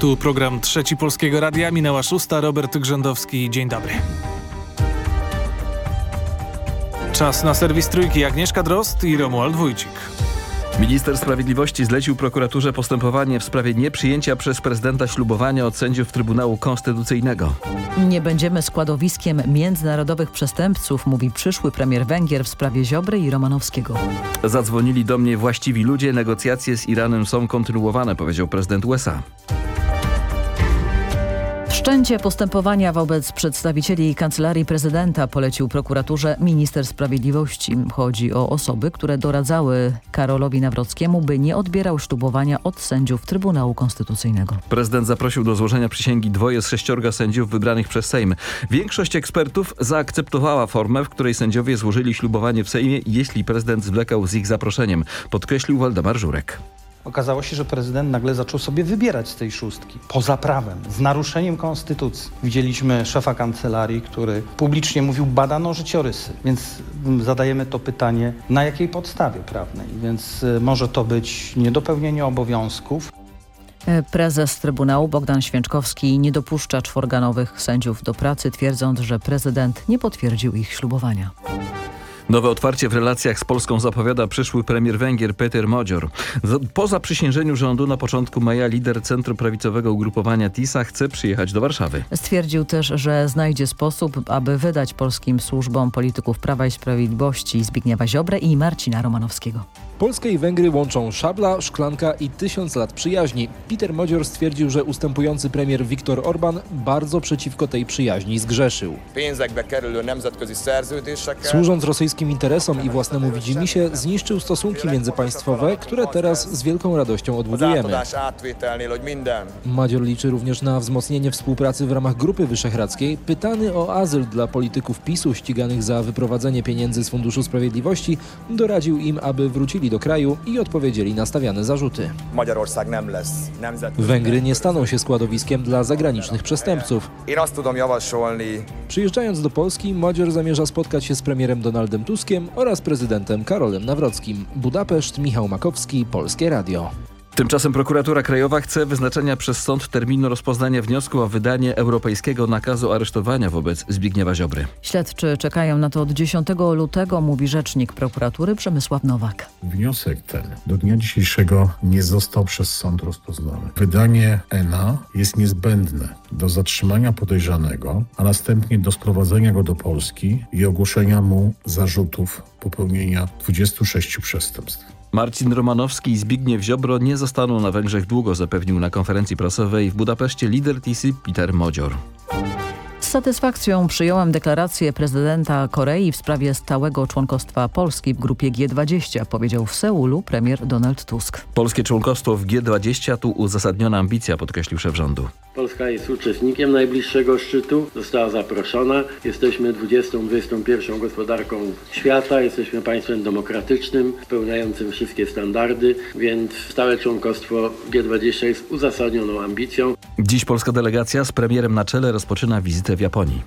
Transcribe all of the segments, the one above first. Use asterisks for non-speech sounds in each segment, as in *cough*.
Tu program Trzeci Polskiego Radia. Minęła szósta. Robert Grzędowski. Dzień dobry. Czas na serwis Trójki. Agnieszka Drost i Romuald Wójcik. Minister Sprawiedliwości zlecił prokuraturze postępowanie w sprawie nieprzyjęcia przez prezydenta ślubowania od sędziów Trybunału Konstytucyjnego. Nie będziemy składowiskiem międzynarodowych przestępców, mówi przyszły premier Węgier w sprawie Ziobry i Romanowskiego. Zadzwonili do mnie właściwi ludzie, negocjacje z Iranem są kontynuowane, powiedział prezydent USA. Wszczęcie postępowania wobec przedstawicieli Kancelarii Prezydenta polecił prokuraturze minister sprawiedliwości. Chodzi o osoby, które doradzały Karolowi Nawrockiemu, by nie odbierał ślubowania od sędziów Trybunału Konstytucyjnego. Prezydent zaprosił do złożenia przysięgi dwoje z sześciorga sędziów wybranych przez Sejm. Większość ekspertów zaakceptowała formę, w której sędziowie złożyli ślubowanie w Sejmie, jeśli prezydent zwlekał z ich zaproszeniem, podkreślił Waldemar Żurek. Okazało się, że prezydent nagle zaczął sobie wybierać z tej szóstki, poza prawem, z naruszeniem konstytucji. Widzieliśmy szefa kancelarii, który publicznie mówił, badano życiorysy, więc zadajemy to pytanie, na jakiej podstawie prawnej, więc y, może to być niedopełnienie obowiązków, Prezes Trybunału Bogdan Święczkowski nie dopuszcza czworganowych sędziów do pracy, twierdząc, że prezydent nie potwierdził ich ślubowania. Nowe otwarcie w relacjach z Polską zapowiada przyszły premier Węgier Peter Modzior. Po zaprzysiężeniu rządu na początku maja lider centroprawicowego ugrupowania TISA chce przyjechać do Warszawy. Stwierdził też, że znajdzie sposób, aby wydać polskim służbom polityków Prawa i Sprawiedliwości Zbigniewa Ziobrę i Marcina Romanowskiego. Polskę i Węgry łączą szabla, szklanka i tysiąc lat przyjaźni. Peter Modzior stwierdził, że ustępujący premier Viktor Orban bardzo przeciwko tej przyjaźni zgrzeszył. Służąc rosyjskim interesom i własnemu widzimisię, zniszczył stosunki międzypaństwowe, które teraz z wielką radością odbudujemy. Madzior liczy również na wzmocnienie współpracy w ramach Grupy Wyszehradzkiej. Pytany o azyl dla polityków PiSu ściganych za wyprowadzenie pieniędzy z Funduszu Sprawiedliwości, doradził im, aby wrócili do kraju i odpowiedzieli na stawiane zarzuty. Węgry nie staną się składowiskiem dla zagranicznych przestępców. Przyjeżdżając do Polski, Madzior zamierza spotkać się z premierem Donaldem Tuskiem oraz prezydentem Karolem Nawrockim. Budapeszt, Michał Makowski, Polskie Radio. Tymczasem prokuratura krajowa chce wyznaczenia przez sąd terminu rozpoznania wniosku o wydanie europejskiego nakazu aresztowania wobec Zbigniewa Ziobry. Śledczy czekają na to od 10 lutego, mówi rzecznik prokuratury Przemysław Nowak. Wniosek ten do dnia dzisiejszego nie został przez sąd rozpoznany. Wydanie ENA jest niezbędne do zatrzymania podejrzanego, a następnie do sprowadzenia go do Polski i ogłoszenia mu zarzutów popełnienia 26 przestępstw. Marcin Romanowski i Zbigniew Ziobro nie zostaną na Węgrzech długo, zapewnił na konferencji prasowej w Budapeszcie lider TISY Peter Modzior. Z satysfakcją przyjąłem deklarację prezydenta Korei w sprawie stałego członkostwa Polski w grupie G20, powiedział w Seulu premier Donald Tusk. Polskie członkostwo w G20 to uzasadniona ambicja, podkreślił szef rządu. Polska jest uczestnikiem najbliższego szczytu, została zaproszona. Jesteśmy 20-21 gospodarką świata, jesteśmy państwem demokratycznym, spełniającym wszystkie standardy, więc stałe członkostwo G20 jest uzasadnioną ambicją. Dziś polska delegacja z premierem na czele rozpoczyna wizytę w Japonii.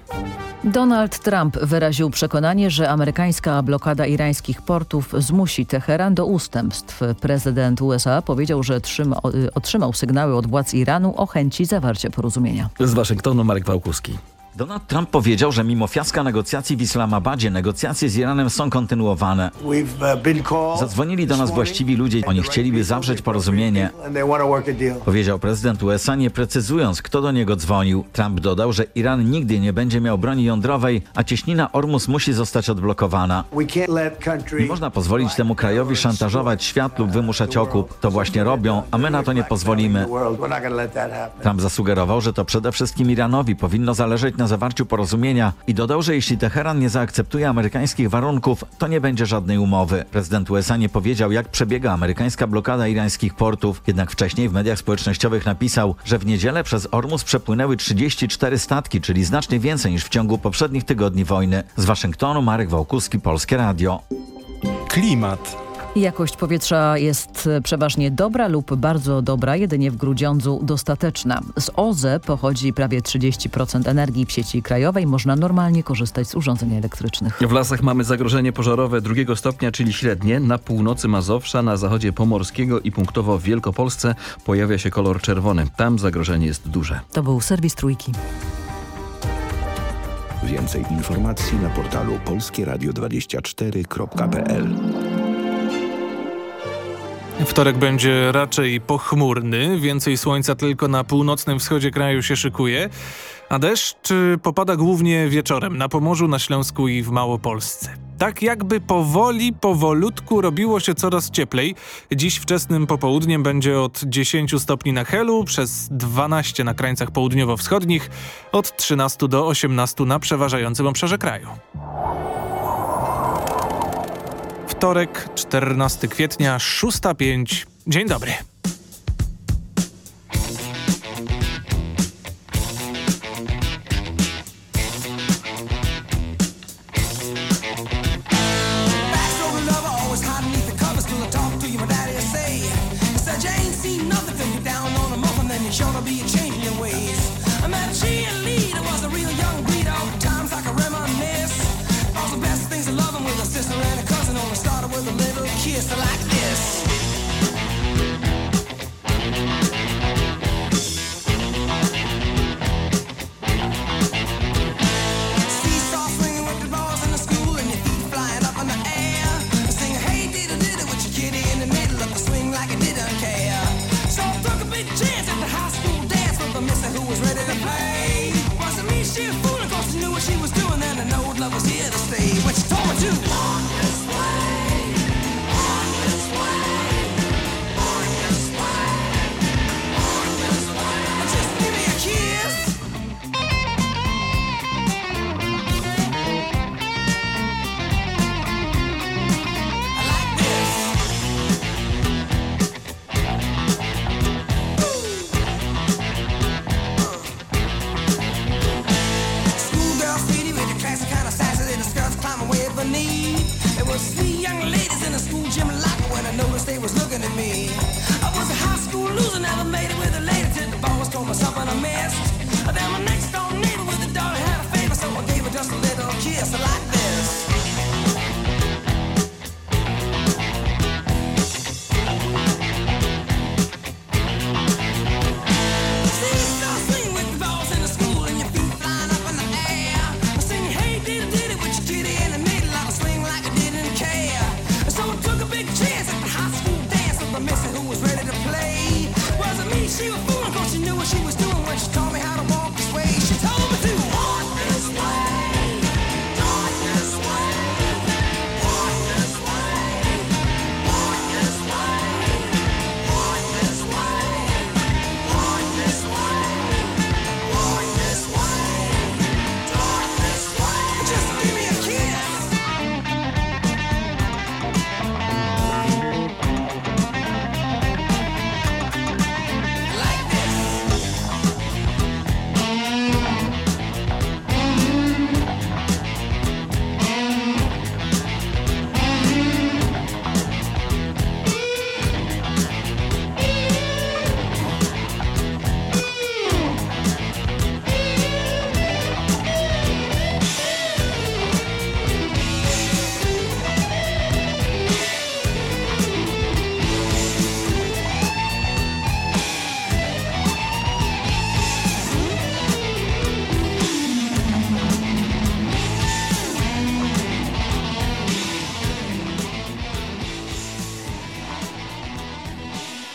Donald Trump wyraził przekonanie, że amerykańska blokada irańskich portów zmusi Teheran do ustępstw. Prezydent USA powiedział, że trzyma, otrzymał sygnały od władz Iranu o chęci zawarcia porozumienia. Z Waszyngtonu Marek Wałkuski. Donald Trump powiedział, że mimo fiaska negocjacji w Islamabadzie negocjacje z Iranem są kontynuowane. Zadzwonili do nas właściwi ludzie, oni chcieliby zawrzeć porozumienie. Powiedział prezydent USA, nie precyzując, kto do niego dzwonił. Trump dodał, że Iran nigdy nie będzie miał broni jądrowej, a cieśnina Ormus musi zostać odblokowana. Nie można pozwolić temu krajowi szantażować świat lub wymuszać okup. To właśnie robią, a my na to nie pozwolimy. Trump zasugerował, że to przede wszystkim Iranowi powinno zależeć na zawarciu porozumienia i dodał, że jeśli Teheran nie zaakceptuje amerykańskich warunków, to nie będzie żadnej umowy. Prezydent USA nie powiedział, jak przebiega amerykańska blokada irańskich portów, jednak wcześniej w mediach społecznościowych napisał, że w niedzielę przez Ormus przepłynęły 34 statki, czyli znacznie więcej niż w ciągu poprzednich tygodni wojny. Z Waszyngtonu Marek Wałkuski, Polskie Radio. Klimat. Jakość powietrza jest przeważnie dobra lub bardzo dobra, jedynie w Grudziądzu dostateczna. Z OZE pochodzi prawie 30% energii w sieci krajowej. Można normalnie korzystać z urządzeń elektrycznych. W lasach mamy zagrożenie pożarowe drugiego stopnia, czyli średnie. Na północy Mazowsza, na zachodzie Pomorskiego i punktowo w Wielkopolsce pojawia się kolor czerwony. Tam zagrożenie jest duże. To był serwis Trójki. Więcej informacji na portalu polskieradio24.pl Wtorek będzie raczej pochmurny, więcej słońca tylko na północnym wschodzie kraju się szykuje, a deszcz popada głównie wieczorem na Pomorzu, na Śląsku i w Małopolsce. Tak jakby powoli, powolutku robiło się coraz cieplej. Dziś wczesnym popołudniem będzie od 10 stopni na Helu, przez 12 na krańcach południowo-wschodnich, od 13 do 18 na przeważającym obszarze kraju. Wtorek, 14 kwietnia, 6.05. Dzień dobry.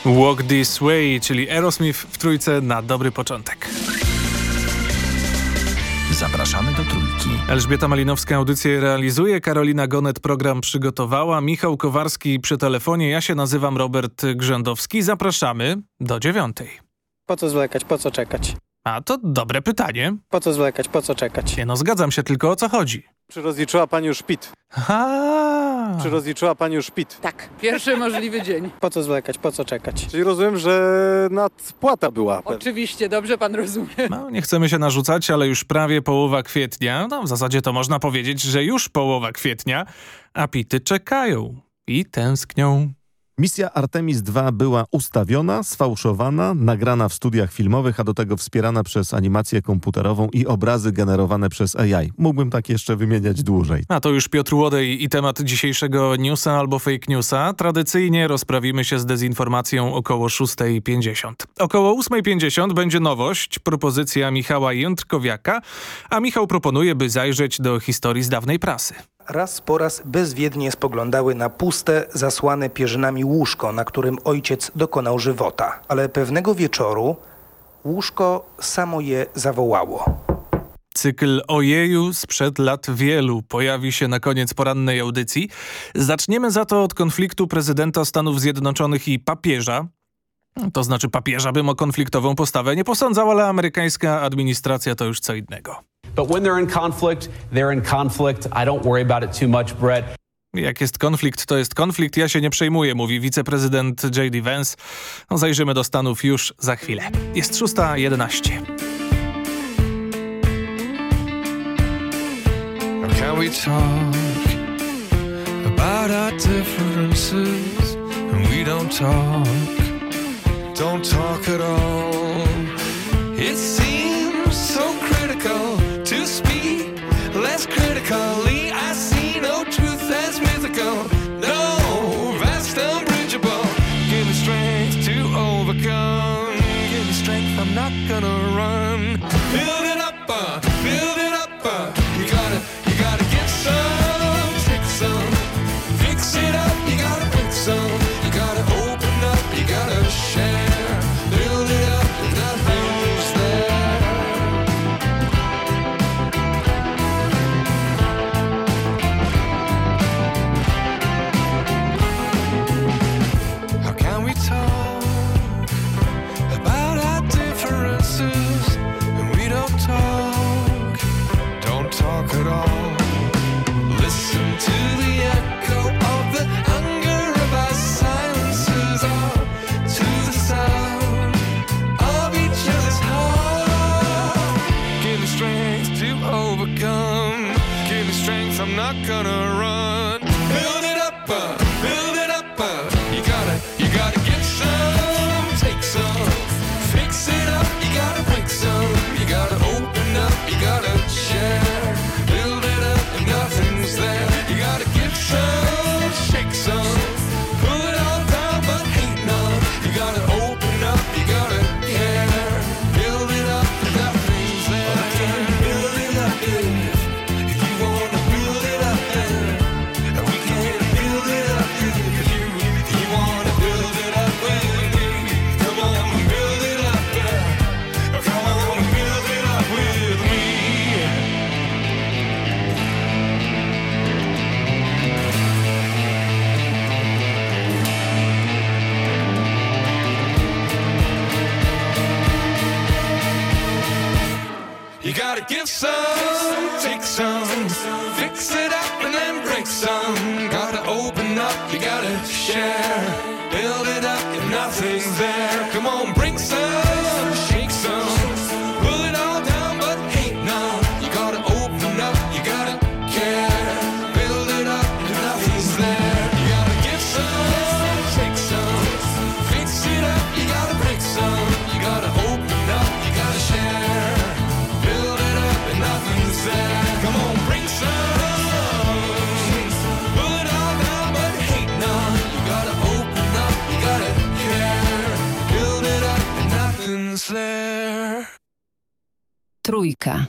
Walk This Way, czyli Aerosmith w trójce na dobry początek. Zapraszamy do trójki. Elżbieta Malinowska audycję realizuje, Karolina Gonet program przygotowała, Michał Kowarski przy telefonie, ja się nazywam Robert Grzędowski. Zapraszamy do dziewiątej. Po co zwlekać, po co czekać? A to dobre pytanie. Po co zwlekać, po co czekać? Nie no, zgadzam się, tylko o co chodzi? Czy rozliczyła pani już PIT? Ha! Czy rozliczyła pani już PIT? Tak, pierwszy możliwy dzień. *laughs* Po co zwlekać, po co czekać? Czyli rozumiem, że nadpłata była. Oczywiście, dobrze pan rozumie. No, nie chcemy się narzucać, ale już prawie połowa kwietnia. No, w zasadzie to można powiedzieć, że już połowa kwietnia, a pity czekają. i tęsknią. Misja Artemis II była ustawiona, sfałszowana, nagrana w studiach filmowych, a do tego wspierana przez animację komputerową i obrazy generowane przez AI. Mógłbym tak jeszcze wymieniać dłużej. A to już Piotr Łodej i temat dzisiejszego newsa albo fake newsa. Tradycyjnie rozprawimy się z dezinformacją około 6.50. Około 8.50 będzie nowość, propozycja Michała Jędrkowiaka, a Michał proponuje, by zajrzeć do historii z dawnej prasy raz po raz bezwiednie spoglądały na puste, zasłane pierzynami łóżko, na którym ojciec dokonał żywota. Ale pewnego wieczoru łóżko samo je zawołało. Cykl Ojeju sprzed lat wielu pojawi się na koniec porannej audycji. Zaczniemy za to od konfliktu prezydenta Stanów Zjednoczonych i papieża. To znaczy papieża bym o konfliktową postawę nie posądzał, ale amerykańska administracja to już co innego. But when they're in conflict, they're in conflict. I don't worry about it too much, Brett. Jak jest konflikt, to jest konflikt. Ja się nie przejmuję, mówi wiceprezydent J.D. Vance. No, zajrzymy do Stanów już za chwilę. Jest 6.11. Can we talk about our differences and we don't talk, don't talk at all. It seems not gonna run. Some. Gotta open up, you gotta share, Trójka.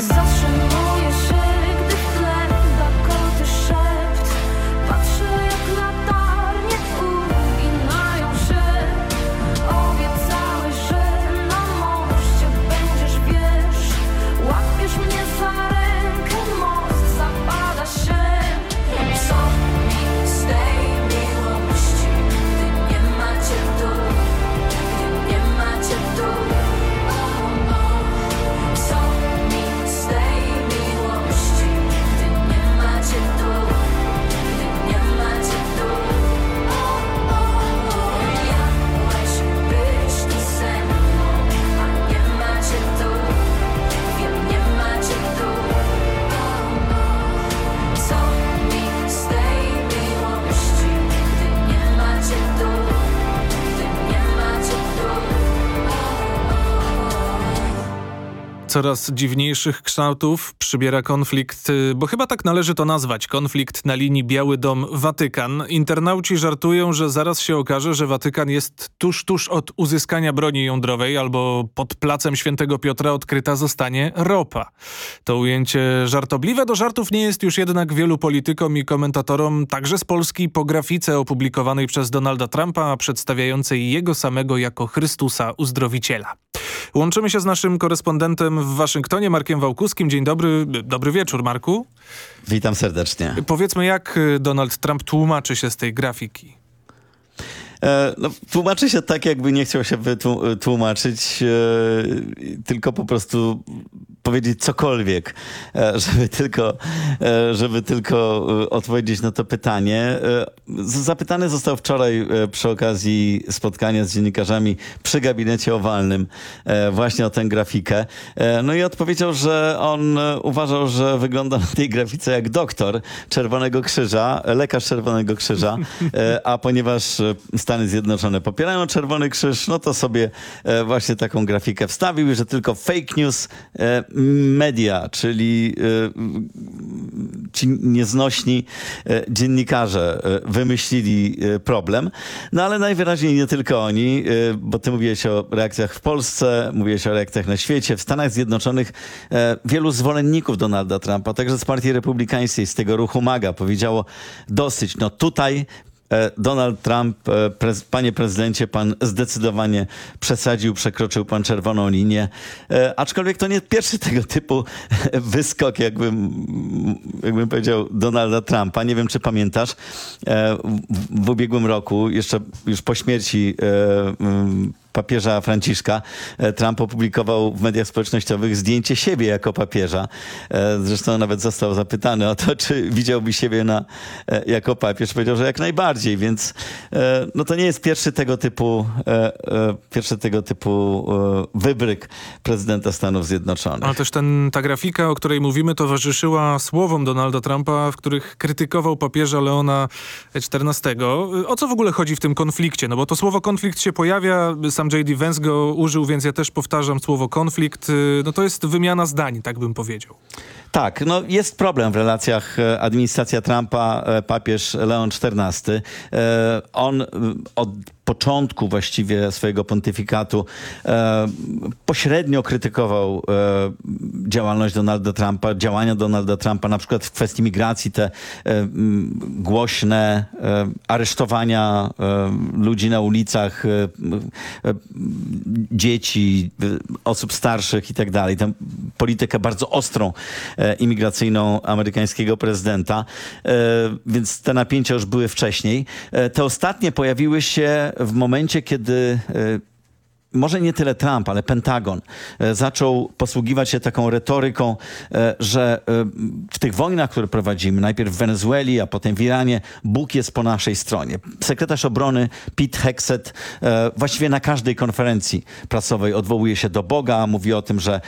Zawsze Coraz dziwniejszych kształtów przybiera konflikt, y, bo chyba tak należy to nazwać, konflikt na linii Biały Dom-Watykan. Internauci żartują, że zaraz się okaże, że Watykan jest tuż, tuż od uzyskania broni jądrowej albo pod placem Świętego Piotra odkryta zostanie ropa. To ujęcie żartobliwe do żartów nie jest już jednak wielu politykom i komentatorom, także z Polski po grafice opublikowanej przez Donalda Trumpa, przedstawiającej jego samego jako Chrystusa Uzdrowiciela. Łączymy się z naszym korespondentem w Waszyngtonie, Markiem Wałkuskim. Dzień dobry, dobry wieczór, Marku. Witam serdecznie. Powiedzmy, jak Donald Trump tłumaczy się z tej grafiki? E, no, tłumaczy się tak, jakby nie chciał się wytłumaczyć, e, tylko po prostu powiedzieć cokolwiek, e, żeby tylko, żeby tylko odpowiedzieć na to pytanie. Zapytany został wczoraj przy okazji spotkania z dziennikarzami przy gabinecie owalnym właśnie o tę grafikę. No i odpowiedział, że on uważał, że wygląda na tej grafice jak doktor Czerwonego Krzyża, lekarz Czerwonego Krzyża, a ponieważ Stany Zjednoczone popierają Czerwony Krzyż, no to sobie e, właśnie taką grafikę wstawił, że tylko fake news e, media, czyli e, ci nieznośni dziennikarze wymyślili problem. No ale najwyraźniej nie tylko oni, bo ty mówiłeś o reakcjach w Polsce, mówiłeś o reakcjach na świecie. W Stanach Zjednoczonych wielu zwolenników Donalda Trumpa, także z partii republikańskiej, z tego ruchu MAGA powiedziało dosyć. No tutaj Donald Trump, e, prez, panie prezydencie, pan zdecydowanie przesadził, przekroczył pan czerwoną linię. E, aczkolwiek to nie pierwszy tego typu *laughs* wyskok, jakbym, jakbym powiedział, Donalda Trumpa. Nie wiem, czy pamiętasz. E, w, ubiegłym roku, jeszcze już po śmierci e, papieża Franciszka. E, Trump opublikował w mediach społecznościowych zdjęcie siebie jako papieża. E, Zresztą nawet został zapytany o to, *laughs* czy widziałby siebie na, e, jako papież. Powiedział, że jak najbardziej, więc no to nie jest pierwszy tego typu, pierwszy tego typu wybryk prezydenta Stanów Zjednoczonych. Ale też ten, ta grafika, o której mówimy, towarzyszyła słowom Donalda Trumpa, w których krytykował papieża Leona XIV. O co w ogóle chodzi w tym konflikcie? No bo to słowo konflikt się pojawia, sam J.D. Vance go użył, więc ja też powtarzam słowo konflikt. Y, No to jest wymiana zdań, tak bym powiedział. Tak, no jest problem w relacjach e, administracja Trumpa, e, papież Leon XIV. E, On od początku właściwie swojego pontyfikatu e, pośrednio krytykował e, działalność Donalda Trumpa, działania Donalda Trumpa, na przykład w kwestii migracji, te e, m, głośne e, aresztowania e, ludzi na ulicach, e, dzieci, osób starszych i tak dalej. Tę politykę bardzo ostrą imigracyjną amerykańskiego prezydenta, więc te napięcia już były wcześniej. Te ostatnie pojawiły się w momencie, kiedy e, może nie tyle Trump, ale Pentagon e, zaczął posługiwać się taką retoryką, e, że w tych wojnach, które prowadzimy, najpierw w Wenezueli, a potem w Iranie, Bóg jest po naszej stronie. Sekretarz obrony Pete Hexet właściwie na każdej konferencji prasowej odwołuje się do Boga, mówi o tym, że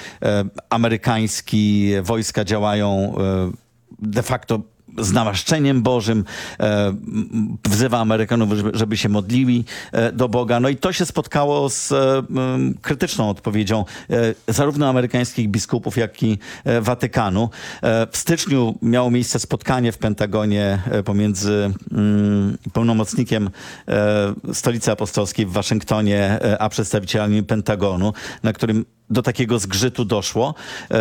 amerykańskie wojska działają de facto z namaszczeniem Bożym, e, wzywa Amerykanów, żeby, się modlili e, do Boga. No i to się spotkało z e, krytyczną odpowiedzią zarówno amerykańskich biskupów, jak i Watykanu. W styczniu miało miejsce spotkanie w Pentagonie pomiędzy mm, pełnomocnikiem Stolicy Apostolskiej w Waszyngtonie, a przedstawicielami Pentagonu, na którym do takiego zgrzytu doszło e,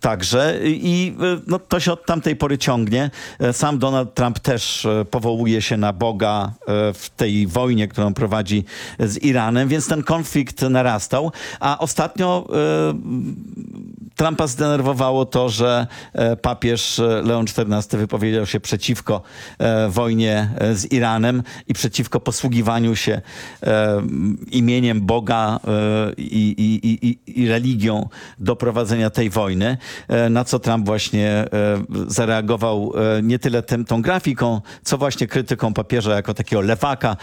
także i no, to się od tamtej pory ciągnie. E, Sam Donald Trump też e, powołuje się na Boga e, w tej wojnie, którą prowadzi z Iranem, więc ten konflikt narastał, a ostatnio Trumpa zdenerwowało to, że e, papież e, Leon XIV wypowiedział się przeciwko e, wojnie z Iranem i przeciwko posługiwaniu się imieniem Boga i, i, i, i- religią do prowadzenia tej wojny, na co Trump właśnie zareagował nie tyle tym, tą grafiką, co właśnie krytyką papieża jako takiego lewaka,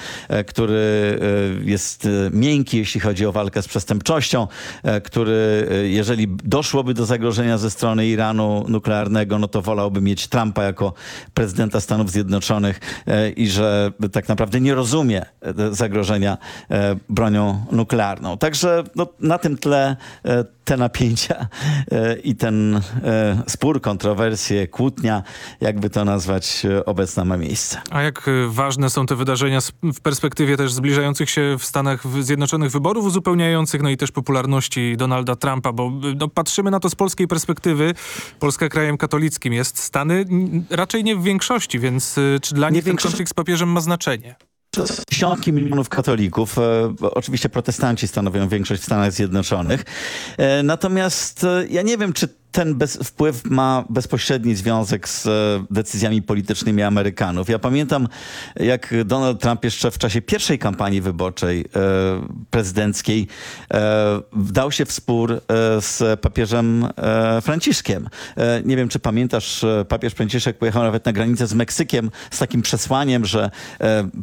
który jest miękki, jeśli chodzi o walkę z przestępczością, który jeżeli doszłoby do zagrożenia ze strony Iranu nuklearnego, no to wolałby mieć Trumpa jako prezydenta Stanów Zjednoczonych e, i że tak naprawdę nie rozumie e, zagrożenia e, bronią nuklearną. Także no, na tym tle te napięcia e, i ten e, spór, kontrowersje, kłótnia, jakby to nazwać, e, obecna ma miejsce. A jak ważne są te wydarzenia w perspektywie też zbliżających się w Stanach Zjednoczonych wyborów uzupełniających, no i też popularności Donalda Trumpa, bo no, patrzymy na to z polskiej perspektywy. Polska krajem katolickim jest, Stany raczej nie w większości, więc czy dla nich ten większości- konflikt z papieżem ma znaczenie? To Dziesiątki milionów katolików. E, oczywiście protestanci stanowią większość w Stanach Zjednoczonych. E, natomiast e, ja nie wiem, czy ten bez, wpływ ma bezpośredni związek z e, decyzjami politycznymi Amerykanów. Ja pamiętam, jak Donald Trump jeszcze w czasie pierwszej kampanii wyborczej e, prezydenckiej e, wdał się w spór e, z papieżem e, Franciszkiem. E, nie wiem, czy pamiętasz, papież Franciszek pojechał nawet na granicę z Meksykiem z takim przesłaniem, że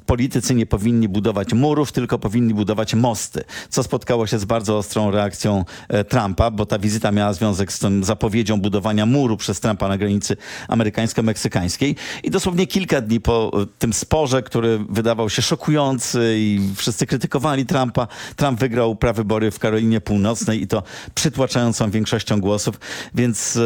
politycy nie powinni budować murów, tylko powinni budować mosty, co spotkało się z bardzo ostrą reakcją Trumpa, bo ta wizyta miała związek z tą zapowiedzią budowania muru przez Trumpa na granicy amerykańsko-meksykańskiej i dosłownie kilka dni po tym sporze, który wydawał się szokujący i wszyscy krytykowali Trumpa, Trump wygrał prawybory w Karolinie Północnej i to przytłaczającą większością głosów, więc e,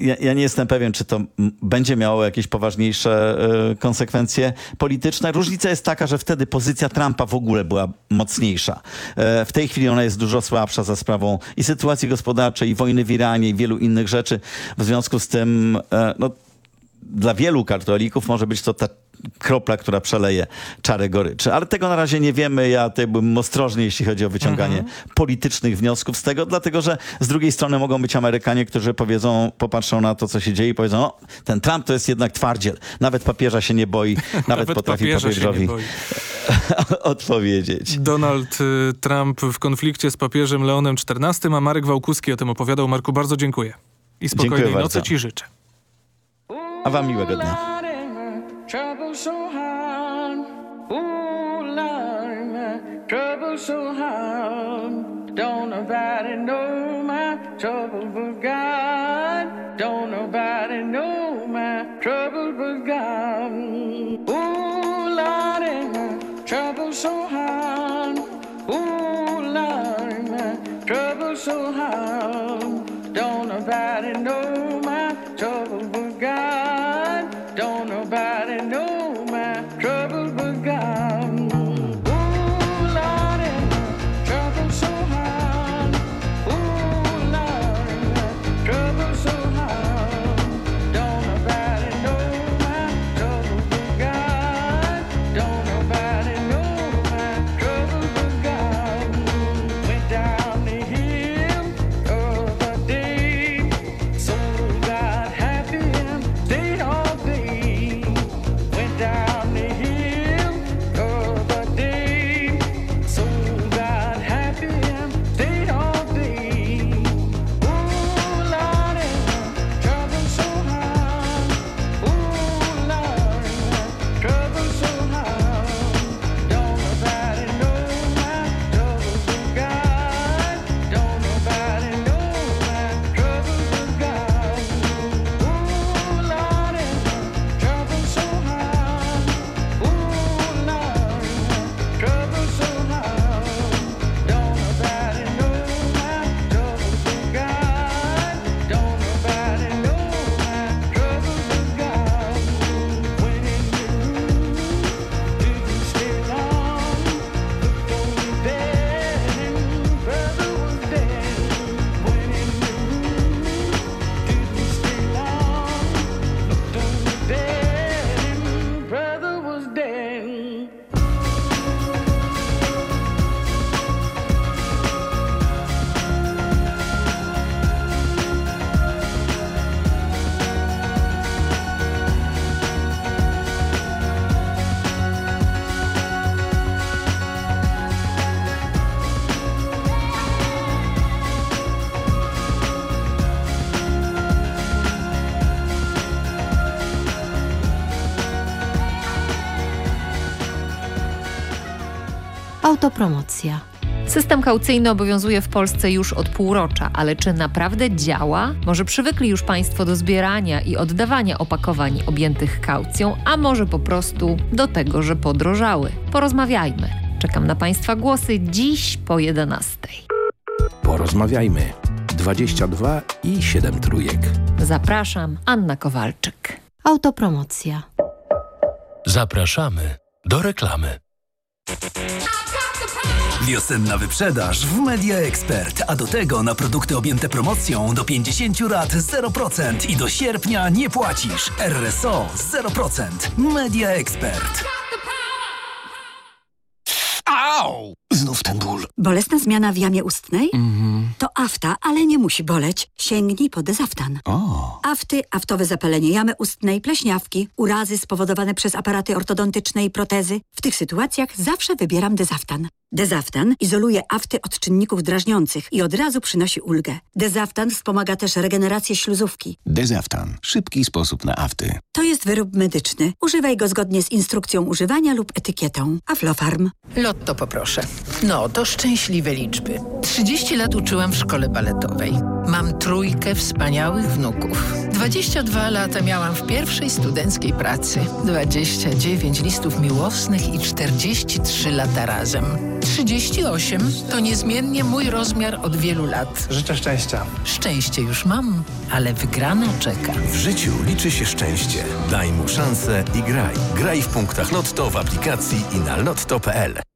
ja, ja nie jestem pewien, czy to będzie miało jakieś poważniejsze e, konsekwencje polityczne. Różnica jest taka, że wtedy pozycja Trumpa w ogóle była mocniejsza. E, W tej chwili ona jest dużo słabsza za sprawą i sytuacji gospodarczej, i wojny w Iranie, i wielu innych rzeczy. W związku z tym, e, no, dla wielu katolików może być to ta kropla, która przeleje czarę goryczy. Ale tego na razie nie wiemy. Ja tutaj byłbym ostrożny, jeśli chodzi o wyciąganie politycznych wniosków z tego, dlatego że z drugiej strony mogą być Amerykanie, którzy powiedzą, popatrzą na to, co się dzieje i powiedzą, no, ten Trump to jest jednak twardziel. Nawet papieża się nie boi, *laughs* nawet, Nawet potrafi papieżowi *laughs* odpowiedzieć. Donald y, Trump w konflikcie z papieżem Leonem XIV, a Marek Wałkuski o tym opowiadał. Marku, bardzo dziękuję. I spokojnej Dziękuję nocy bardzo. ci życzę. A wam miłego dnia. Trouble so hard, ooh Lord, my trouble so hard. Don't nobody know my trouble but God. Don't nobody know my trouble but God. Ooh Lord, my trouble so hard, ooh Lord, my trouble so hard. Don't nobody know my trouble Autopromocja. System kaucyjny obowiązuje w Polsce już od półrocza, ale czy naprawdę działa? Może przywykli już Państwo do zbierania i oddawania opakowań objętych kaucją, a może po prostu do tego, że podrożały? Porozmawiajmy. Czekam na Państwa głosy dziś po 11. Porozmawiajmy. 22 i 7 trójek. Zapraszam, Anna Kowalczyk. Autopromocja. Zapraszamy do reklamy. Wiosenna wyprzedaż w Media Expert, a do tego na produkty objęte promocją do 50 lat 0% i do sierpnia nie płacisz. RSO 0%. Media Expert. Au! Znów ten ból. Bolesna zmiana w jamie ustnej? Mhm. Afta, ale nie musi boleć. Sięgnij po dezaftan. O. Afty, aftowe zapalenie jamy ustnej, pleśniawki, urazy spowodowane przez aparaty ortodontyczne i protezy. W tych sytuacjach zawsze wybieram dezaftan. Dezaftan izoluje afty od czynników drażniących i od razu przynosi ulgę. Dezaftan wspomaga też regenerację śluzówki. Dezaftan. Szybki sposób na afty. To jest wyrób medyczny. Używaj go zgodnie z instrukcją używania lub etykietą. Aflofarm. Lotto poproszę. No, to szczęśliwe liczby. 30 lat uczyłam w szkole baletowej. Mam trójkę wspaniałych wnuków. 22 lata miałam w pierwszej studenckiej pracy. 29 listów miłosnych i 43 lata razem. 38 to niezmiennie mój rozmiar od wielu lat. Życzę szczęścia. Szczęście już mam, ale wygrana czeka. W życiu liczy się szczęście. Daj mu szansę i graj. Graj w punktach Lotto w aplikacji i na lotto.pl.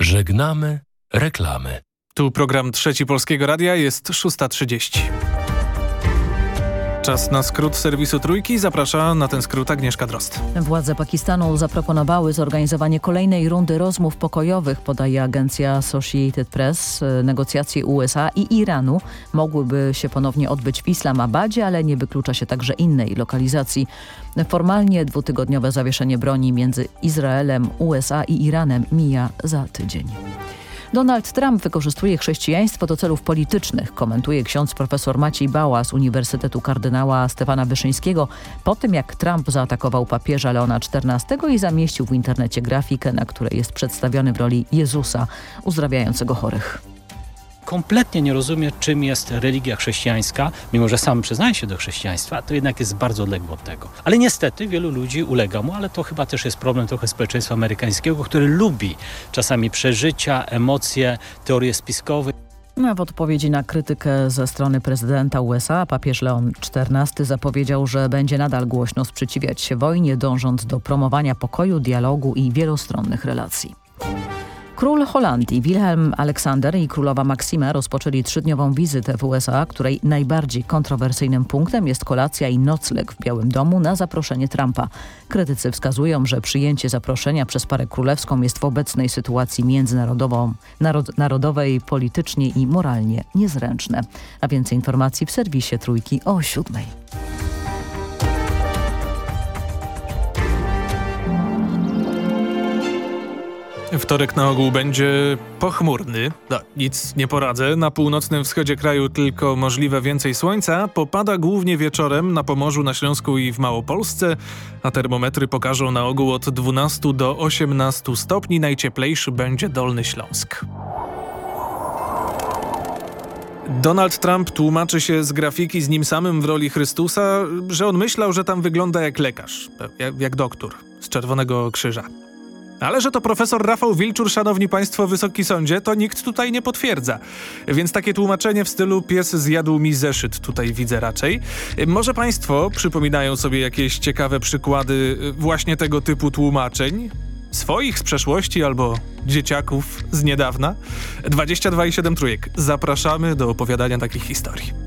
Żegnamy reklamy. Tu program Trzeci Polskiego Radia jest 6.30. Czas na skrót serwisu Trójki. Zaprasza na ten skrót Agnieszka Drost. Władze Pakistanu zaproponowały zorganizowanie kolejnej rundy rozmów pokojowych, podaje agencja Associated Press. Negocjacje USA i Iranu mogłyby się ponownie odbyć w Islamabadzie, ale nie wyklucza się także innej lokalizacji. Formalnie dwutygodniowe zawieszenie broni między Izraelem, USA i Iranem mija za tydzień. Donald Trump wykorzystuje chrześcijaństwo do celów politycznych, komentuje ksiądz profesor Maciej Bała z Uniwersytetu Kardynała Stefana Wyszyńskiego po tym jak Trump zaatakował papieża Leona XIV i zamieścił w internecie grafikę, na której jest przedstawiony w roli Jezusa uzdrawiającego chorych kompletnie nie rozumie, czym jest religia chrześcijańska, mimo że sam przyznaje się do chrześcijaństwa, to jednak jest bardzo odległy od tego. Ale niestety wielu ludzi ulega mu, ale to chyba też jest problem trochę społeczeństwa amerykańskiego, który lubi czasami przeżycia, emocje, teorie spiskowe. No, w odpowiedzi na krytykę ze strony prezydenta USA papież Leon XIV zapowiedział, że będzie nadal głośno sprzeciwiać się wojnie, dążąc do promowania pokoju, dialogu i wielostronnych relacji. Król Holandii Wilhelm Aleksander i królowa Maksima rozpoczęli trzydniową wizytę w USA, której najbardziej kontrowersyjnym punktem jest kolacja i nocleg w Białym Domu na zaproszenie Trumpa. Krytycy wskazują, że przyjęcie zaproszenia przez parę królewską jest w obecnej sytuacji międzynarodową, narod, politycznie i moralnie niezręczne. A więcej informacji w serwisie Trójki o siódmej. Wtorek na ogół będzie pochmurny. No, nic nie poradzę. Na północnym wschodzie kraju tylko możliwe więcej słońca. Popada głównie wieczorem na Pomorzu, na Śląsku i w Małopolsce, a termometry pokażą na ogół od 12 do 18 stopni. Najcieplejszy będzie Dolny Śląsk. Donald Trump tłumaczy się z grafiki z nim samym w roli Chrystusa, że on myślał, że tam wygląda jak lekarz, jak, jak doktor z Czerwonego Krzyża. Ale że to profesor Rafał Wilczur, szanowni państwo, Wysoki Sądzie, to nikt tutaj nie potwierdza. Więc takie tłumaczenie w stylu pies zjadł mi zeszyt tutaj widzę raczej. Może państwo przypominają sobie jakieś ciekawe przykłady właśnie tego typu tłumaczeń? Swoich z przeszłości albo dzieciaków z niedawna? 22 i 7 trójek. Zapraszamy do opowiadania takich historii.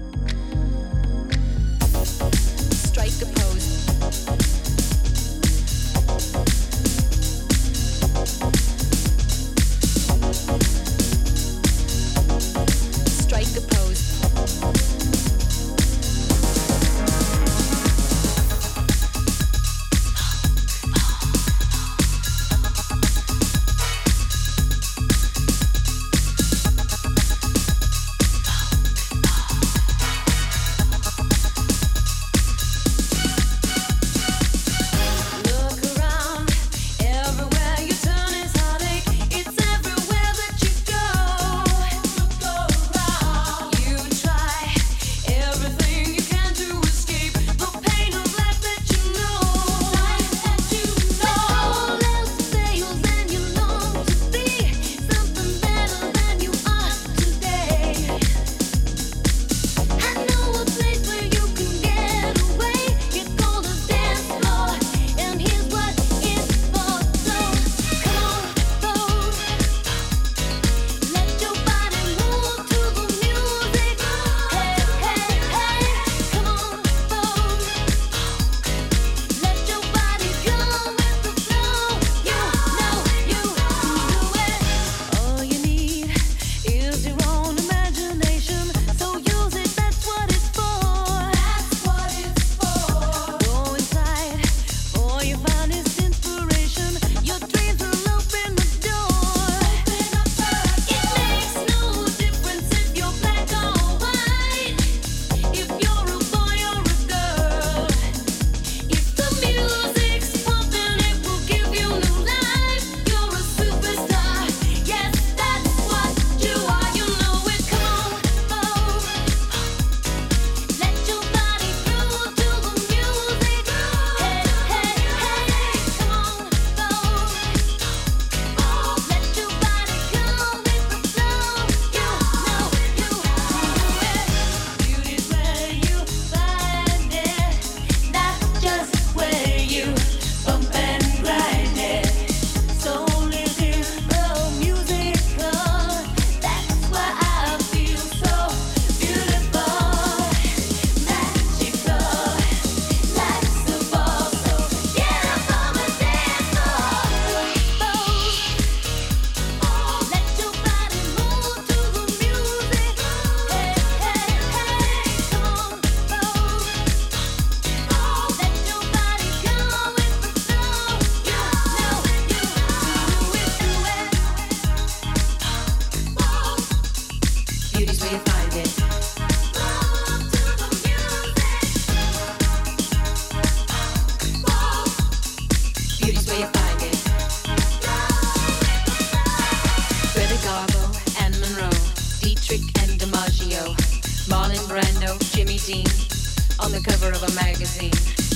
The cover magazine.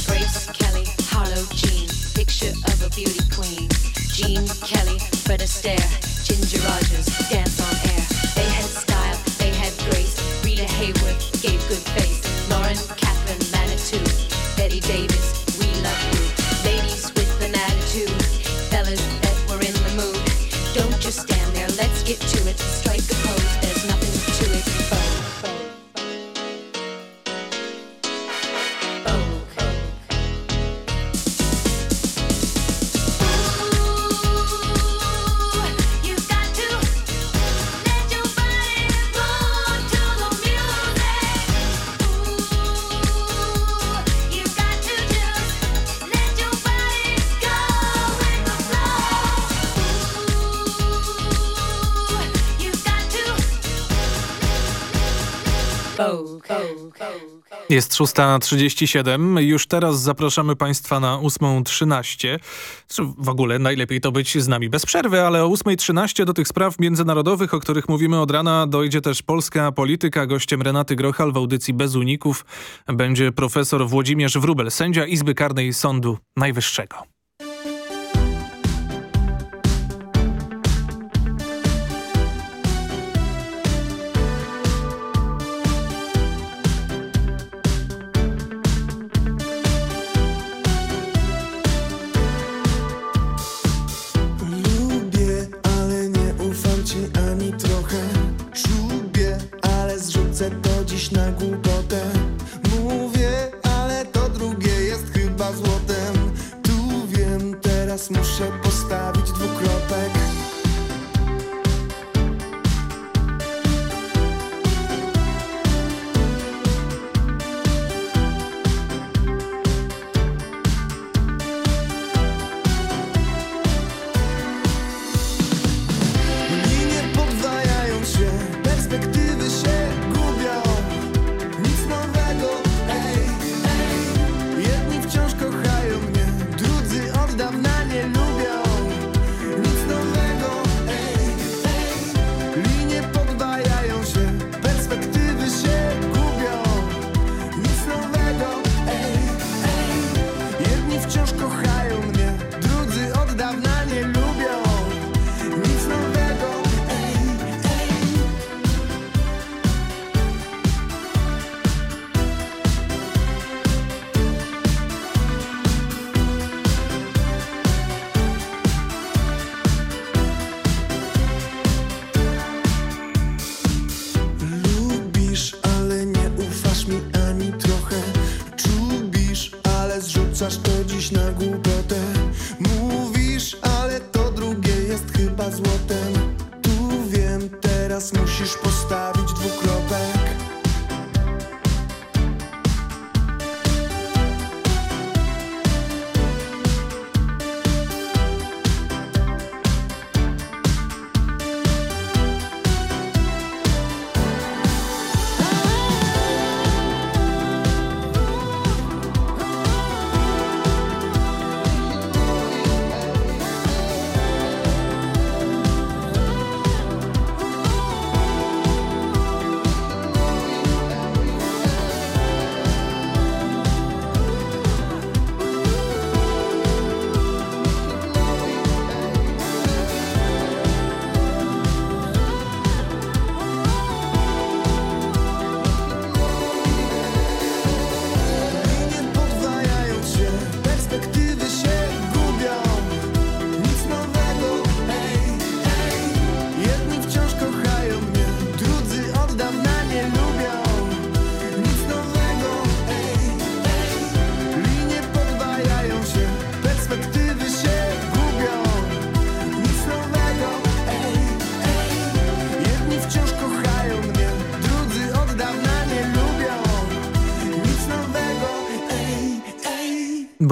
Grace Kelly, Harlow Jean, picture of a beauty queen. Jean Kelly, Fred Astaire, Ginger Rogers, dance on air. They had style, they had grace. Rita Hayworth gave good face. Jest 6.37. Już teraz zapraszamy Państwa na 8.13. Zresztą W ogóle najlepiej to być z nami bez przerwy, ale o 8.13 do tych spraw międzynarodowych, o których mówimy od rana, dojdzie też polska polityka. Gościem Renaty Grochal w audycji Bez Uników będzie profesor Włodzimierz Wróbel, sędzia Izby Karnej Sądu Najwyższego. Wiem, teraz muszę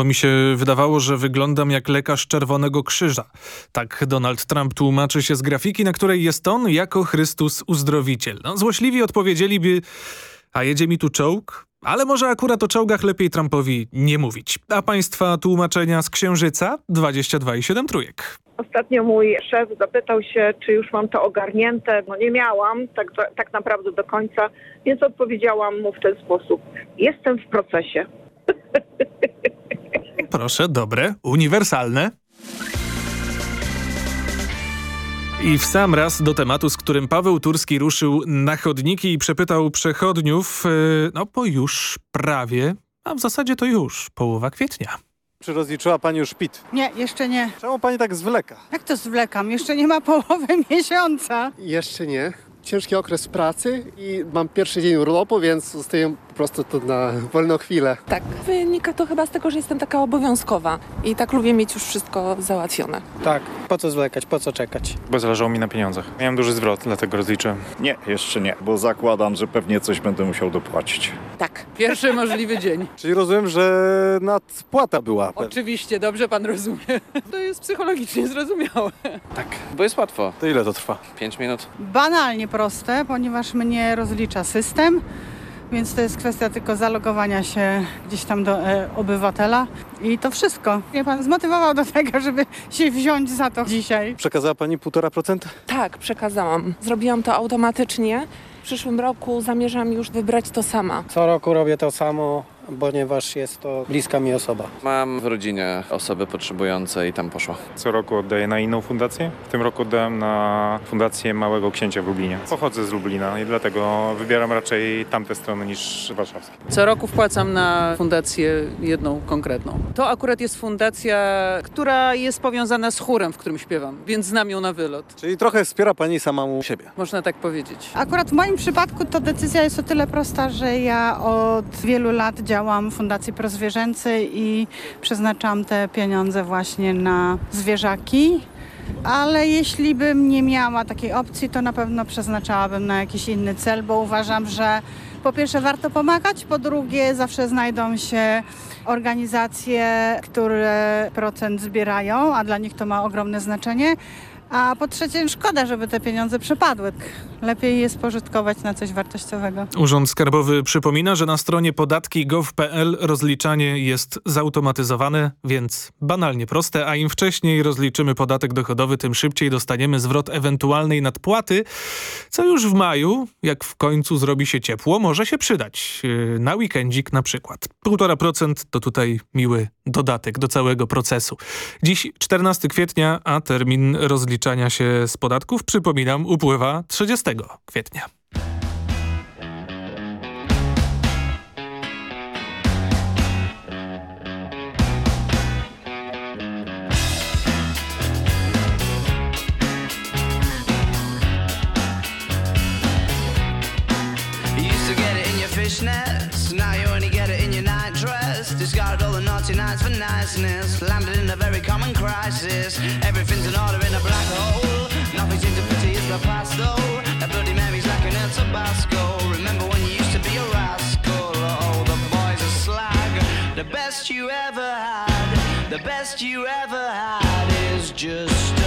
mi się wydawało, że wyglądam jak lekarz Czerwonego Krzyża. Tak Donald Trump tłumaczy się z grafiki, na której jest on jako Chrystus Uzdrowiciel. No, złośliwi odpowiedzieliby, a jedzie mi tu czołg? Ale może akurat o czołgach lepiej Trumpowi nie mówić. A państwa tłumaczenia z Księżyca? 22 i 7 trójek. Ostatnio mój szef zapytał się, czy już mam to ogarnięte. No nie miałam tak, tak naprawdę do końca, więc odpowiedziałam mu w ten sposób. Jestem w procesie. *laughs* Proszę, dobre, uniwersalne. I w sam raz do tematu, z którym Paweł Turski ruszył na chodniki i przepytał przechodniów, yy, no po już prawie, a w zasadzie to już połowa kwietnia. Czy rozliczyła pani już PIT? Nie, jeszcze nie. Czemu pani tak zwleka? Jak to zwlekam? Jeszcze nie ma połowy *laughs* miesiąca. Jeszcze nie. Ciężki okres pracy i mam pierwszy dzień urlopu, więc zostaję po prostu tu na wolną chwilę. Tak, wynika to chyba z tego, że jestem taka obowiązkowa i tak lubię mieć już wszystko załatwione. Tak, po co zwlekać, po co czekać? Bo zależało mi na pieniądzach. Miałem duży zwrot, dlatego rozliczyłem. Nie, jeszcze nie, bo zakładam, że pewnie coś będę musiał dopłacić. Tak, pierwszy możliwy dzień. Czyli rozumiem, że nadpłata była. Oczywiście, dobrze pan rozumie. To jest psychologicznie zrozumiałe. Tak, bo jest łatwo. To ile to trwa? 5 minut. Banalnie proste, ponieważ mnie rozlicza system. Więc to jest kwestia tylko zalogowania się gdzieś tam do e, obywatela i to wszystko. Mnie pan zmotywował do tego, żeby się wziąć za to dzisiaj. Przekazała pani 1,5%? Tak, przekazałam. Zrobiłam to automatycznie. W przyszłym roku zamierzam już wybrać to sama. Co roku robię to samo, ponieważ jest to bliska mi osoba. Mam w rodzinie osoby potrzebujące i tam poszło. Co roku oddaję na inną fundację. W tym roku oddałem na fundację Małego Księcia w Lublinie. Pochodzę z Lublina i dlatego wybieram raczej tamte strony niż warszawskie. Co roku wpłacam na fundację jedną konkretną. To akurat jest fundacja, która jest powiązana z chórem, w którym śpiewam, więc znam ją na wylot. Czyli trochę wspiera pani samą siebie. Można tak powiedzieć. Akurat w moim przypadku to decyzja jest o tyle prosta, że ja od wielu lat działam w Fundacji Prozwierzęcej i przeznaczam te pieniądze właśnie na zwierzaki. Ale jeśli bym nie miała takiej opcji, to na pewno przeznaczałabym na jakiś inny cel, bo uważam, że po pierwsze warto pomagać, po drugie zawsze znajdą się organizacje, które procent zbierają, a dla nich to ma ogromne znaczenie. A po trzecie, szkoda, żeby te pieniądze przepadły. Lepiej je spożytkować na coś wartościowego. Urząd Skarbowy przypomina, że na stronie podatki.gov.pl rozliczanie jest zautomatyzowane, więc banalnie proste, a im wcześniej rozliczymy podatek dochodowy, tym szybciej dostaniemy zwrot ewentualnej nadpłaty, co już w maju, jak w końcu zrobi się ciepło, może się przydać. Yy, Na weekendzik na przykład. 1,5% to tutaj miły dodatek do całego procesu. Dziś 14 kwietnia, a termin rozliczania się z podatków, przypominam, upływa 30 kwietnia. Nights for niceness, landed in a very common crisis. Everything's in order in a black hole. Nothing seems to pity is the past though. A bloody memory's like an El Tabasco. Remember when you used to be a rascal? Oh, the boys are slag. The best you ever had, the best you ever had is just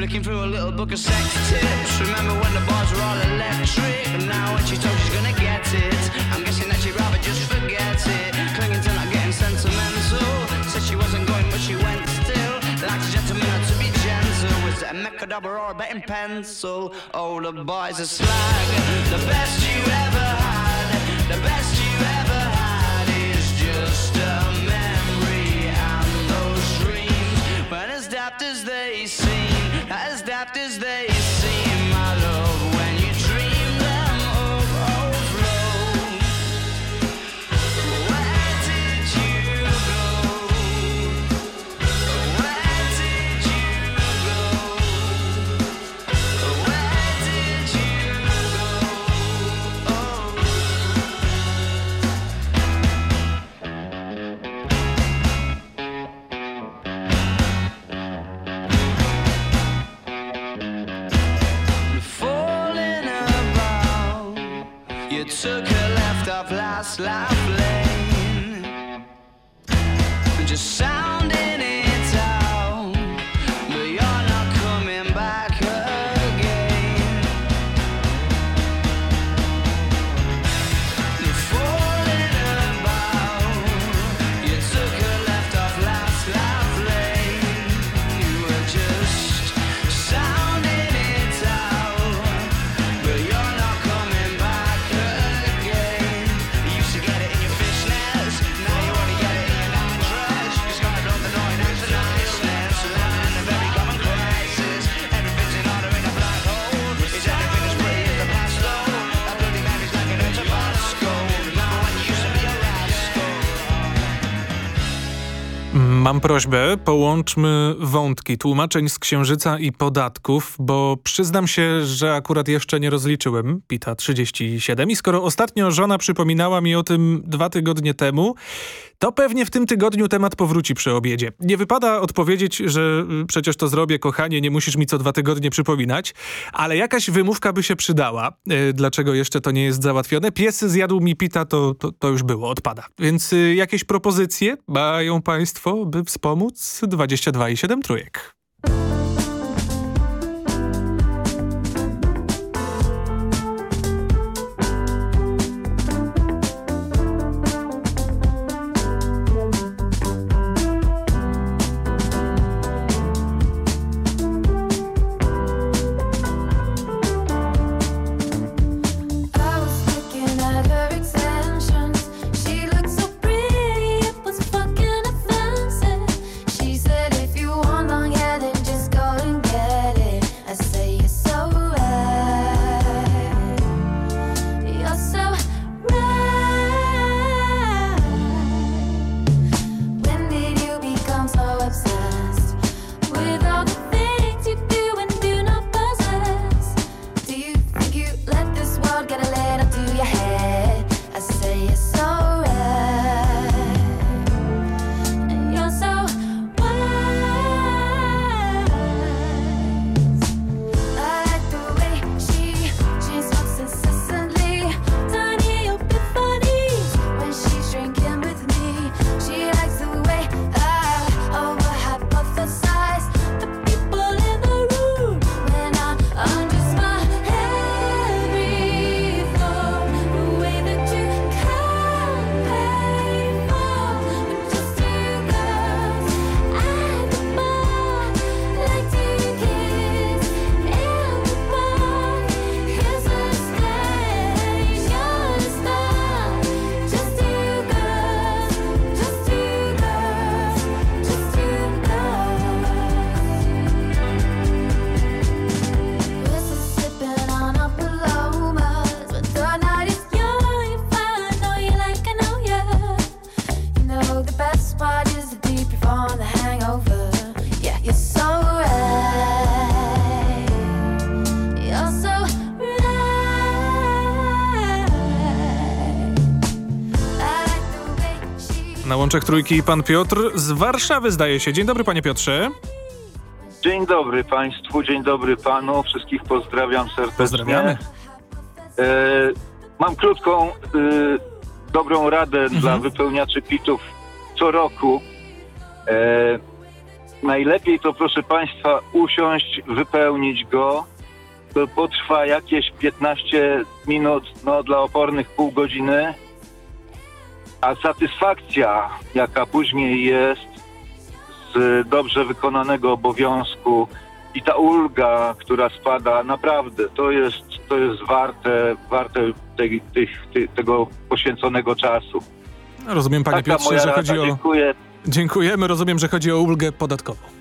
Flicking through a little book of sex tips. Remember when the bars were all electric? And now when she told she's gonna get it, I'm guessing that she'd rather just forget it. Clinging to not getting sentimental. Said she wasn't going, but she went still. Like a gentleman had to be gentle. Was it a mechadabra or a betting pencil? Oh, the boys are slag. The best you ever had. The best you slide. Prośbę, połączmy wątki tłumaczeń z księżyca i podatków, bo przyznam się, że akurat jeszcze nie rozliczyłem PITA 37 i skoro ostatnio żona przypominała mi o tym dwa tygodnie temu, to pewnie w tym tygodniu temat powróci przy obiedzie. Nie wypada odpowiedzieć, że y, przecież to zrobię, kochanie, nie musisz mi co dwa tygodnie przypominać, ale jakaś wymówka by się przydała. Y, Dlaczego jeszcze to nie jest załatwione? Pies zjadł mi pita, to, to, to już było, odpada. Więc y, jakieś propozycje mają państwo, by wspomóc? 22 i 7 trójek. Na łączach trójki pan Piotr z Warszawy zdaje się. Dzień dobry panie Piotrze. Dzień dobry Państwu, dzień dobry Panu, wszystkich pozdrawiam serdecznie. Pozdrawiamy. E, mam krótką, e, dobrą radę Mhm. dla wypełniaczy pitów co roku. E, najlepiej to proszę Państwa usiąść, wypełnić go. To potrwa jakieś 15 minut, no dla opornych pół godziny. A satysfakcja, jaka później jest, z dobrze wykonanego obowiązku i ta ulga, która spada, naprawdę to jest, to jest warte, warte tej, tych, ty, tego poświęconego czasu. Rozumiem panie Taka Piotrze, że rada. chodzi o... Dziękuję. Dziękujemy, rozumiem, że chodzi o ulgę podatkową.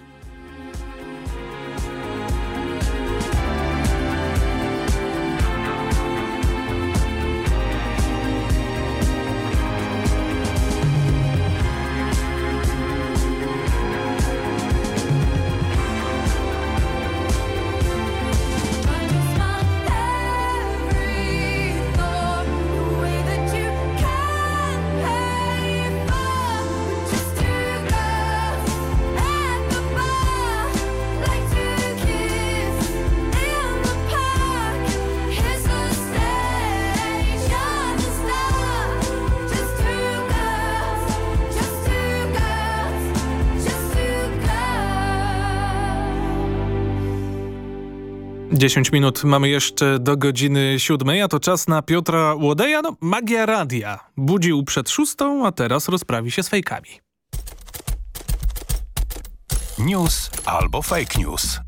Dziesięć minut mamy jeszcze do godziny siódmej, a to czas na Piotra Łodeja. No, magia radia. Budził przed szóstą, a teraz rozprawi się z fejkami. News albo fake news.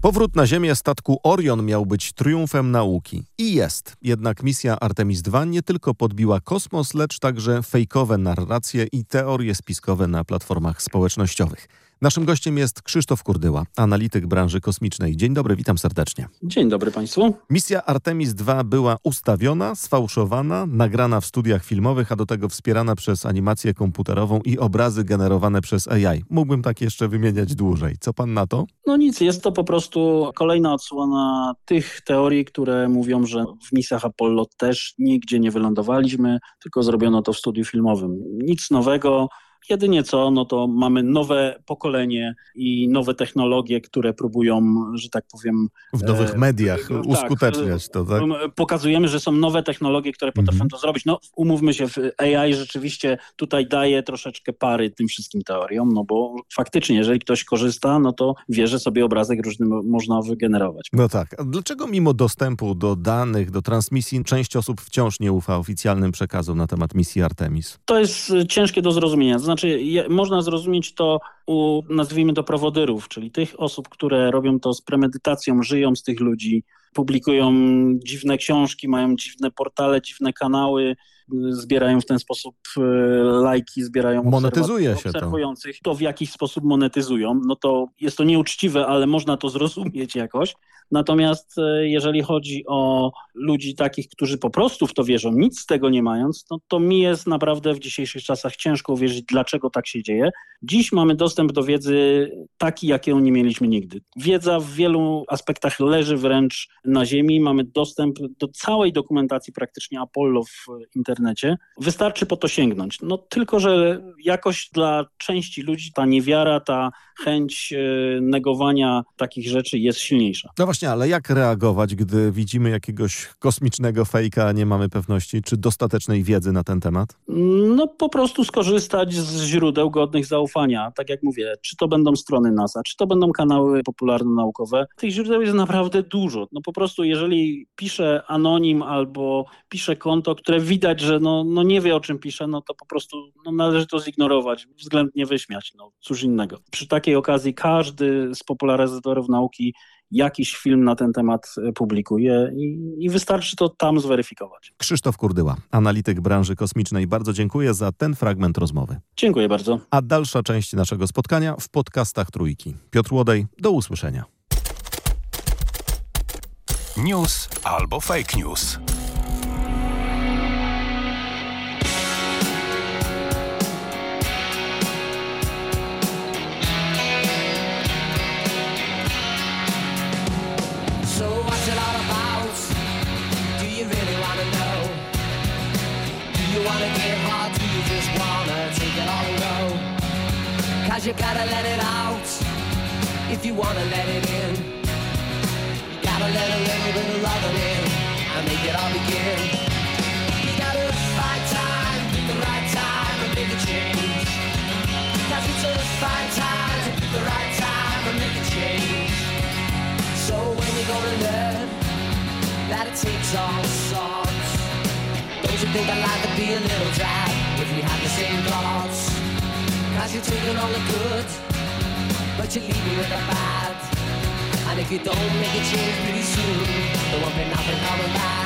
Powrót na Ziemię statku Orion miał być triumfem nauki. I jest. Jednak misja Artemis II nie tylko podbiła kosmos, lecz także fejkowe narracje i teorie spiskowe na platformach społecznościowych. Naszym gościem jest Krzysztof Kurdyła, analityk branży kosmicznej. Dzień dobry, witam serdecznie. Dzień dobry Państwu. Misja Artemis II była ustawiona, sfałszowana, nagrana w studiach filmowych, a do tego wspierana przez animację komputerową i obrazy generowane przez AI. Mógłbym tak jeszcze wymieniać dłużej. Co pan na to? No nic, jest to po prostu kolejna odsłona tych teorii, które mówią, że w misjach Apollo też nigdzie nie wylądowaliśmy, tylko zrobiono to w studiu filmowym. Nic nowego. Jedynie co, no to mamy nowe pokolenie i nowe technologie, które próbują, że tak powiem... W nowych e, mediach tak, uskuteczniać to, tak? e, Pokazujemy, że są nowe technologie, które potrafią to zrobić. No umówmy się, w AI rzeczywiście tutaj daje troszeczkę pary tym wszystkim teoriom, no bo faktycznie, jeżeli ktoś korzysta, no to wie, że sobie obrazek różny mo- można wygenerować. No tak. A dlaczego mimo dostępu do danych, do transmisji, część osób wciąż nie ufa oficjalnym przekazom na temat misji Artemis? To jest ciężkie do zrozumienia. To znaczy, je, można zrozumieć to u, nazwijmy to, prowodyrów, czyli tych osób, które robią to z premedytacją, żyją z tych ludzi, publikują dziwne książki, mają dziwne portale, dziwne kanały, zbierają w ten sposób y, lajki, zbierają Monetyzuje się to. obserwujących. To w jakiś sposób monetyzują, no to jest to nieuczciwe, ale można to zrozumieć jakoś. Natomiast e, jeżeli chodzi o ludzi takich, którzy po prostu w to wierzą, nic z tego nie mając, no to mi jest naprawdę w dzisiejszych czasach ciężko uwierzyć, dlaczego tak się dzieje. Dziś mamy dostęp do wiedzy taki, jakiego nie mieliśmy nigdy. Wiedza w wielu aspektach leży wręcz na ziemi. Mamy dostęp do całej dokumentacji praktycznie Apollo w internecie. Wystarczy po to sięgnąć. No tylko, że jakoś dla części ludzi ta niewiara, ta chęć e, negowania takich rzeczy jest silniejsza. No właśnie, ale jak reagować, gdy widzimy jakiegoś kosmicznego fejka, a nie mamy pewności, czy dostatecznej wiedzy na ten temat? No po prostu skorzystać z źródeł godnych zaufania. Tak jak mówię, czy to będą strony NASA, czy to będą kanały popularno-naukowe. Tych źródeł jest naprawdę dużo. No po prostu jeżeli pisze anonim albo pisze konto, które widać, że no, no nie wie o czym pisze, no to po prostu no należy to zignorować, względnie wyśmiać. No cóż innego. Przy takiej okazji każdy z popularyzatorów nauki jakiś film na ten temat e, publikuje i, i wystarczy to tam zweryfikować. Krzysztof Kurdyła, analityk branży kosmicznej. Bardzo dziękuję za ten fragment rozmowy. Dziękuję bardzo. A dalsza część naszego spotkania w podcastach Trójki. Piotr Łodej, do usłyszenia. News albo fake news. Cause you gotta let it out if you wanna let it in. You gotta let a little bit of loving in and make it all begin. You gotta find time, pick the right time and make a change. Cause it's a fine time to pick the right time and make a change. So when you're gonna learn that it takes all sorts, don't you think I'd like to be a little dad if we had the same thoughts? Cause you're taking all the good, but you're leaving with the bad. And if you don't make a change pretty soon, there won't be nothing coming back.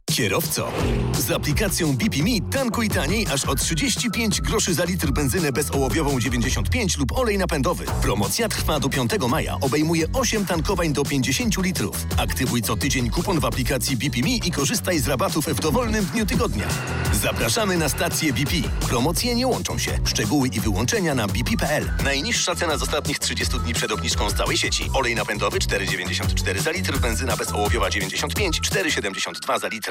Kierowco, z aplikacją BPMe tankuj taniej aż o 35 groszy za litr benzynę bezołowiową 95 lub olej napędowy. Promocja trwa do 5 maja. Obejmuje 8 tankowań do 50 litrów. Aktywuj co tydzień kupon w aplikacji BPMe i korzystaj z rabatów w dowolnym dniu tygodnia. Zapraszamy na stację BP. Promocje nie łączą się. Szczegóły i wyłączenia na bp.pl. Najniższa cena z ostatnich 30 dni przed obniżką z całej sieci. Olej napędowy 4,94 za litr, benzyna bezołowiowa 95, 4,72 za litr.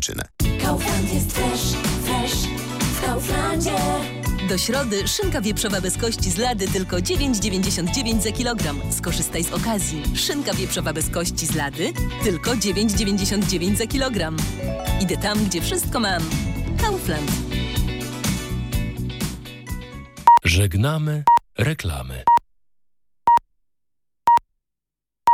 przyczyn. Kaufland jest fresh, fresh w Kauflandzie. Do środy szynka wieprzowa bez kości z lady tylko 9,99 za kilogram. Skorzystaj z okazji. Szynka wieprzowa bez kości z lady tylko 9,99 za kilogram. Idę tam, gdzie wszystko mam. Kaufland. Żegnamy reklamy.